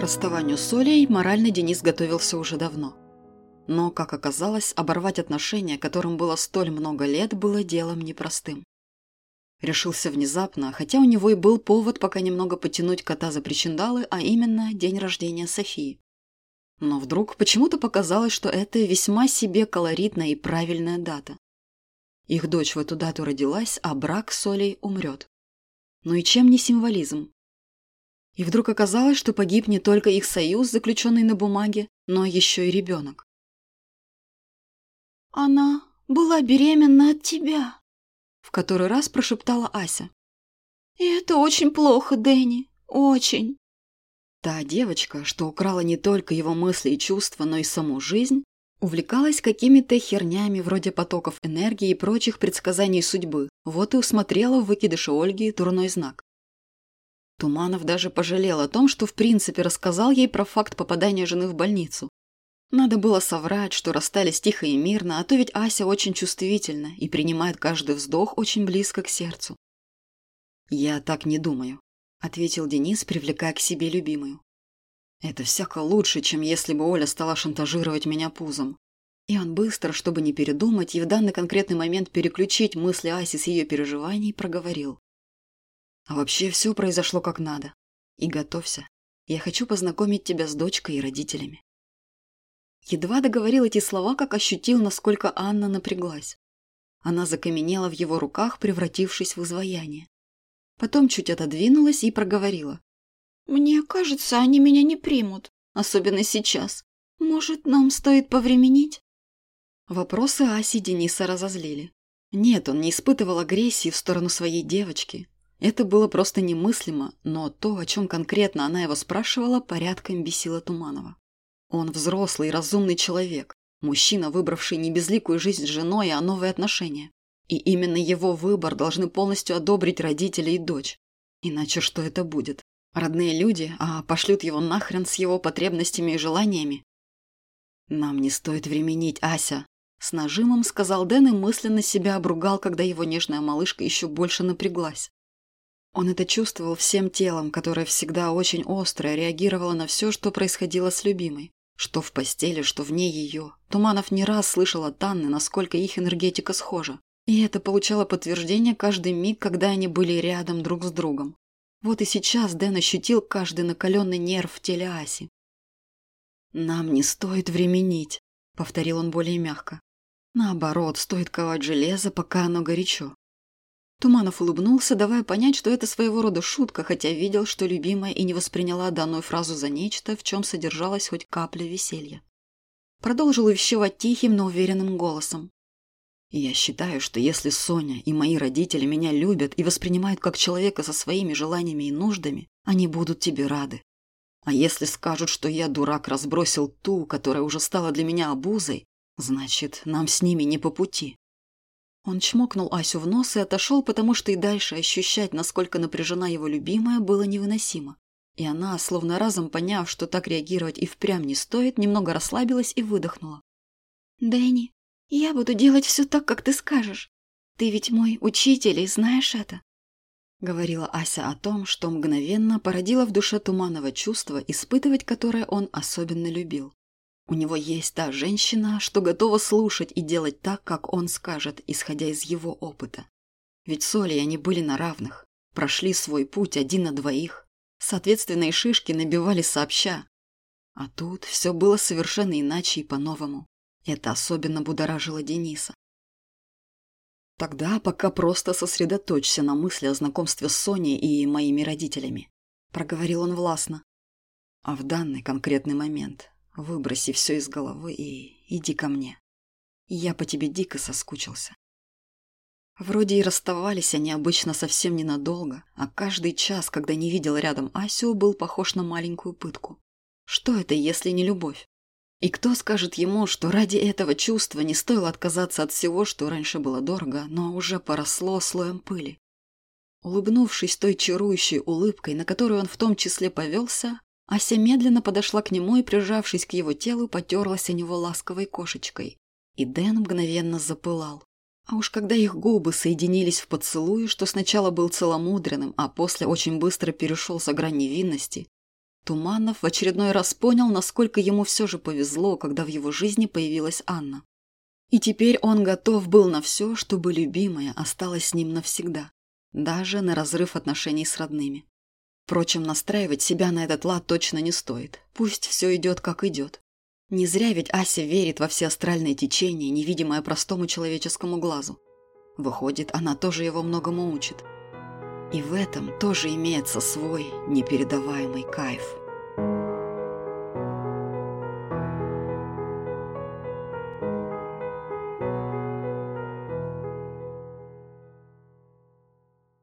Расставанию с Олей морально Денис готовился уже давно. Но, как оказалось, оборвать отношения, которым было столь много лет, было делом непростым. Решился внезапно, хотя у него и был повод пока немного потянуть кота за причиндалы, а именно день рождения Софии. Но вдруг почему-то показалось, что это весьма себе колоритная и правильная дата. Их дочь в эту дату родилась, а брак с Олей умрет. Ну и чем не символизм? И вдруг оказалось, что погиб не только их союз, заключенный на бумаге, но еще и ребенок. «Она была беременна от тебя», — в который раз прошептала Ася. «И это очень плохо, Дэнни, очень». Та девочка, что украла не только его мысли и чувства, но и саму жизнь, увлекалась какими-то хернями вроде потоков энергии и прочих предсказаний судьбы, вот и усмотрела в выкидыше Ольги дурной знак. Туманов даже пожалел о том, что в принципе рассказал ей про факт попадания жены в больницу. Надо было соврать, что расстались тихо и мирно, а то ведь Ася очень чувствительна и принимает каждый вздох очень близко к сердцу. «Я так не думаю», – ответил Денис, привлекая к себе любимую. «Это всяко лучше, чем если бы Оля стала шантажировать меня пузом». И он быстро, чтобы не передумать и в данный конкретный момент переключить мысли Аси с ее переживаний, проговорил. «А вообще все произошло как надо. И готовься. Я хочу познакомить тебя с дочкой и родителями». Едва договорил эти слова, как ощутил, насколько Анна напряглась. Она закаменела в его руках, превратившись в изваяние. Потом чуть отодвинулась и проговорила. «Мне кажется, они меня не примут, особенно сейчас. Может, нам стоит повременить?» Вопросы Аси Дениса разозлили. Нет, он не испытывал агрессии в сторону своей девочки. Это было просто немыслимо, но то, о чем конкретно она его спрашивала, порядком бесило Туманова. Он взрослый и разумный человек, мужчина, выбравший не безликую жизнь с женой, а новые отношения. И именно его выбор должны полностью одобрить родители и дочь. Иначе что это будет? Родные люди, а пошлют его нахрен с его потребностями и желаниями? «Нам не стоит временить, Ася», – с нажимом сказал Дэн и мысленно себя обругал, когда его нежная малышка еще больше напряглась. Он это чувствовал всем телом, которое всегда очень остро реагировало на все, что происходило с любимой. Что в постели, что вне ее. Туманов не раз слышал от Анны, насколько их энергетика схожа. И это получало подтверждение каждый миг, когда они были рядом друг с другом. Вот и сейчас Дэн ощутил каждый накаленный нерв в теле Аси. «Нам не стоит временить», — повторил он более мягко. «Наоборот, стоит ковать железо, пока оно горячо». Туманов улыбнулся, давая понять, что это своего рода шутка, хотя видел, что любимая и не восприняла данную фразу за нечто, в чем содержалась хоть капля веселья. Продолжил увещевать тихим, но уверенным голосом. Я считаю, что если Соня и мои родители меня любят и воспринимают как человека со своими желаниями и нуждами, они будут тебе рады. А если скажут, что я, дурак, разбросил ту, которая уже стала для меня обузой, значит, нам с ними не по пути. Он чмокнул Асю в нос и отошел, потому что и дальше ощущать, насколько напряжена его любимая, было невыносимо. И она, словно разом поняв, что так реагировать и впрямь не стоит, немного расслабилась и выдохнула. «Дэнни, я буду делать все так, как ты скажешь. Ты ведь мой учитель и знаешь это. Говорила Ася о том, что мгновенно породило в душе Туманова чувство, испытывать которое он особенно любил. У него есть та женщина, что готова слушать и делать так, как он скажет, исходя из его опыта. Ведь с Олей они были на равных, прошли свой путь один на двоих. Соответственно, и шишки набивали сообща. А тут все было совершенно иначе и по-новому. Это особенно будоражило Дениса. Тогда пока просто сосредоточься на мысли о знакомстве с Соней и моими родителями, проговорил он властно. А в данный конкретный момент выброси все из головы и иди ко мне. Я по тебе дико соскучился. Вроде и расставались они обычно совсем ненадолго, а каждый час, когда не видел рядом Асю, был похож на маленькую пытку. Что это, если не любовь? И кто скажет ему, что ради этого чувства не стоило отказаться от всего, что раньше было дорого, но уже поросло слоем пыли? Улыбнувшись той чарующей улыбкой, на которую он в том числе повелся, Ася медленно подошла к нему и, прижавшись к его телу, потерлась о него ласковой кошечкой. И Дэн мгновенно запылал. А уж когда их губы соединились в поцелуе, что сначала был целомудренным, а после очень быстро перешел за грань невинности, Туманов в очередной раз понял, насколько ему все же повезло, когда в его жизни появилась Анна. И теперь он готов был на все, чтобы любимая осталась с ним навсегда, даже на разрыв отношений с родными. Впрочем, настраивать себя на этот лад точно не стоит. Пусть все идет, как идет. Не зря ведь Ася верит во все астральные течения, невидимое простому человеческому глазу. Выходит, она тоже его многому учит. И в этом тоже имеется свой непередаваемый кайф.